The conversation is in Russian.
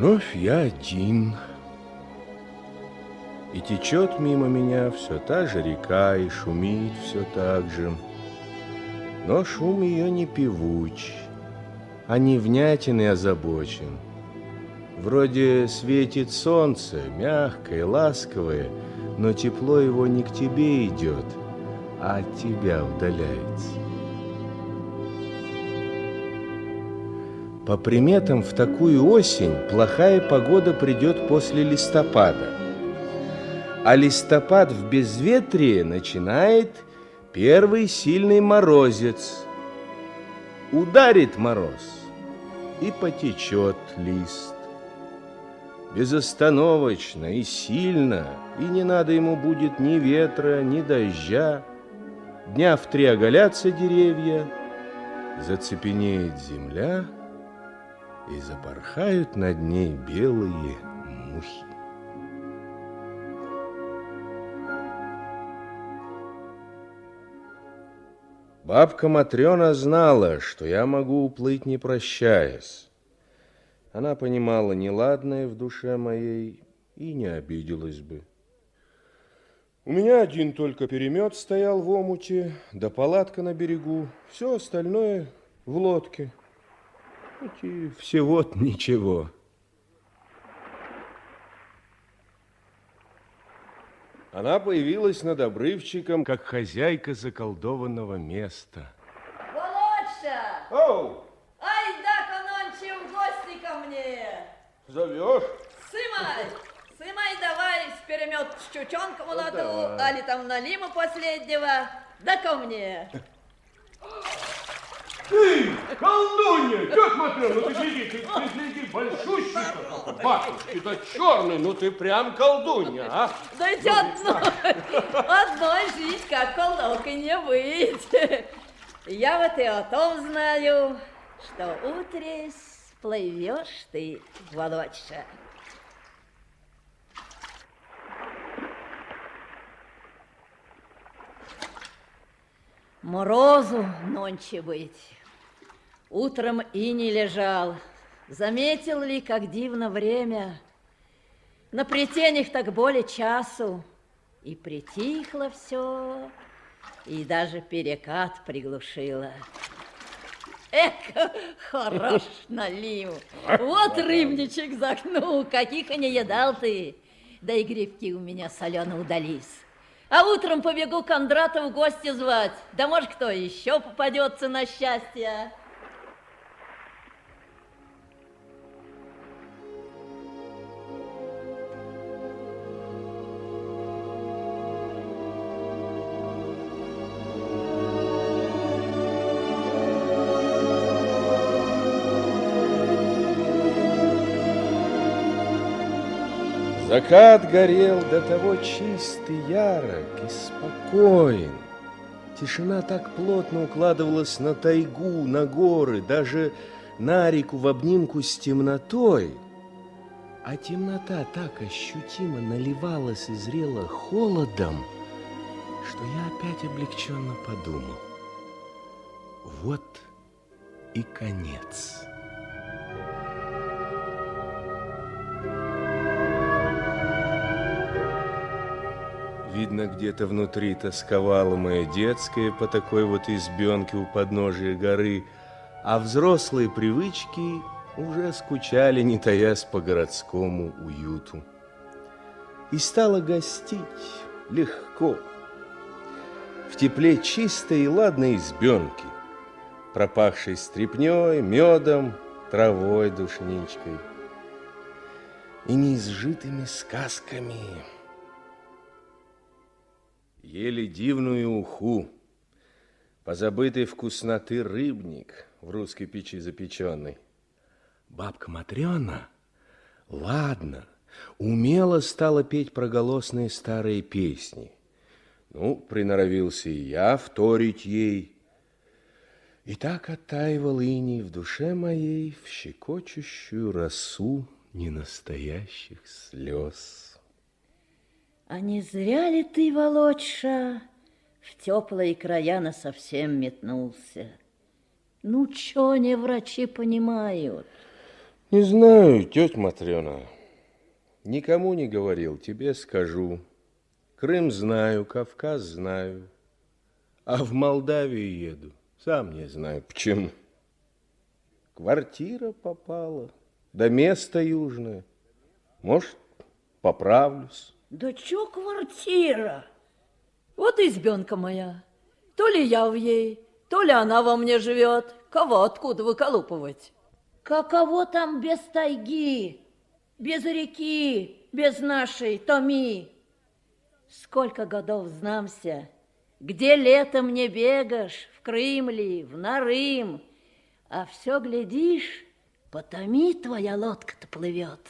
Вновь я один. И течет мимо меня все та же река, и шумит все так же. Но шум ее не певуч, а невнятен и озабочен. Вроде светит солнце, мягкое, ласковое, но тепло его не к тебе идет, а от тебя удаляется. По приметам, в такую осень плохая погода придет после листопада. А листопад в безветрие начинает первый сильный морозец. Ударит мороз, и потечет лист. Безостановочно и сильно, и не надо ему будет ни ветра, ни дождя. Дня в три оголятся деревья, зацепенеет земля — и запорхают над ней белые мухи. Бабка Матрена знала, что я могу уплыть, не прощаясь. Она понимала неладное в душе моей и не обиделась бы. У меня один только перемет стоял в омуте, да палатка на берегу, все остальное в лодке. И всего-то ничего. Она появилась над обрывчиком, как хозяйка заколдованного места. Володька! Оу! Ай, да нонче в гости ко мне! Зовешь? Сымай! Сымай давай с перемет с чучонком Ну, на давай. ту, али там налима последнего, да ко мне. Ты, колдунья, тетя Матрена, ну ты гляди, ты, ты гляди, большущий какой, батюшки, да черный, ну ты прям колдунья, а? Да ведь одной, одной жить, как колдовкой не быть. Я вот и о том знаю, что утресь плывешь ты, Володька. Морозу нонче быть. Утром и не лежал. Заметил ли, как дивно время? На плетенях так более часу. И притихло все, и даже перекат приглушило. Эх, хорош налив. Вот рыбничек загнул, каких и не едал ты. Да и грибки у меня солено удались. А утром побегу Кондрата в гости звать. Да может, кто еще попадется на счастье. Закат горел до того чист и ярок и спокоен. Тишина так плотно укладывалась на тайгу, на горы, даже на реку в обнимку с темнотой. А темнота так ощутимо наливалась и зрела холодом, что я опять облегченно подумал. Вот и конец. Видно, где-то внутри тосковала моя детская по такой вот избенке у подножия горы, а взрослые привычки уже скучали, не таясь по городскому уюту. И стало гостить легко, в тепле чистой и ладной избенки, пропахшей стрепней, медом, травой душничкой и неизжитыми сказками. Ели дивную уху, позабытый вкусноты рыбник в русской печи запеченный. Бабка Матрена, ладно, умело стала петь проголосные старые песни. Ну, приноровился и я вторить ей. И так оттаивал иней в душе моей в щекочущую росу ненастоящих слез. А не зря ли ты, Володьша, в теплые края на совсем метнулся? Ну, чё не врачи понимают? Не знаю, тетя Матрена. Никому не говорил, тебе скажу. Крым знаю, Кавказ знаю. А в Молдавию еду. Сам не знаю, почему. Квартира попала, да место южное. Может, поправлюсь. Да чё квартира? Вот избенка моя. То ли я в ей, то ли она во мне живет. Кого откуда выколупывать? Каково там без тайги, без реки, без нашей Томи? Сколько годов знамся, где летом не бегаешь, в Крым ли, в Нарым, а все глядишь, по Томи твоя лодка-то плывет.